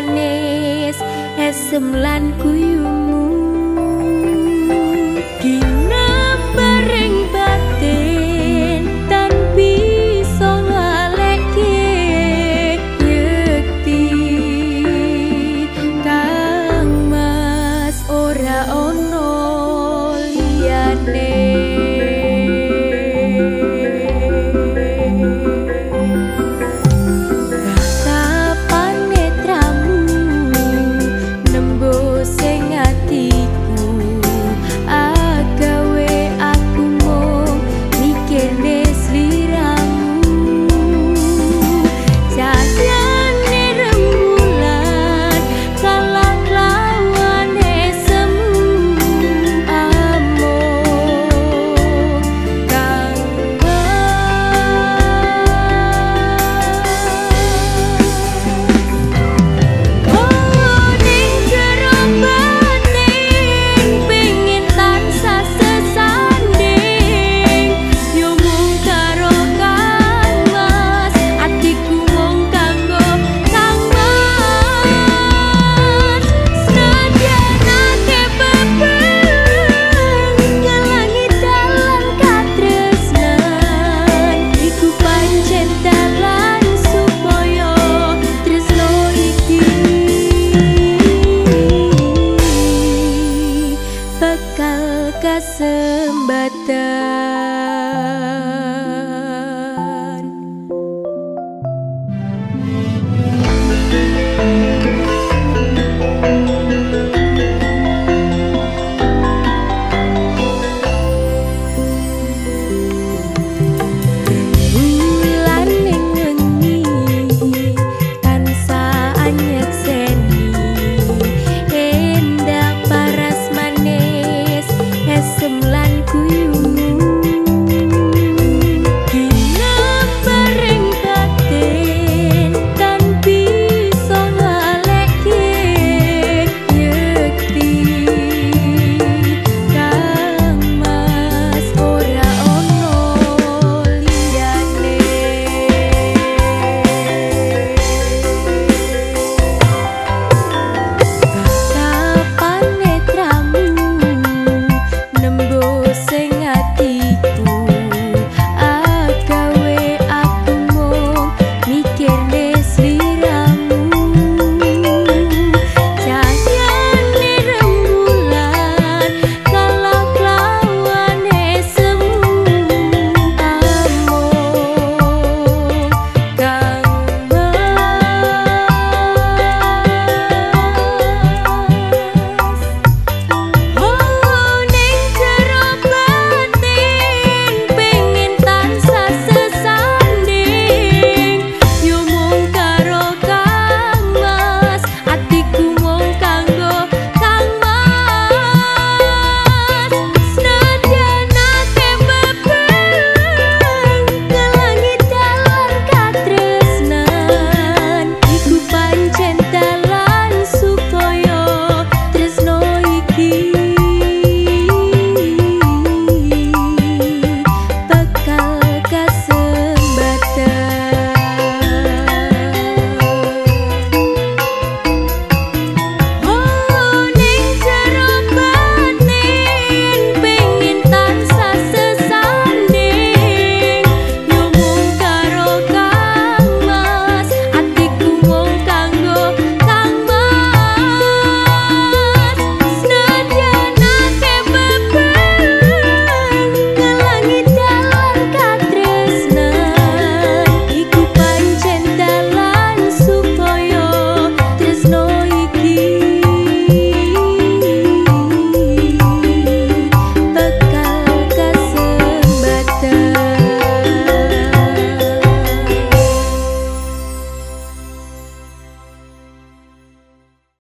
manis esem lan guyumu gina sembatan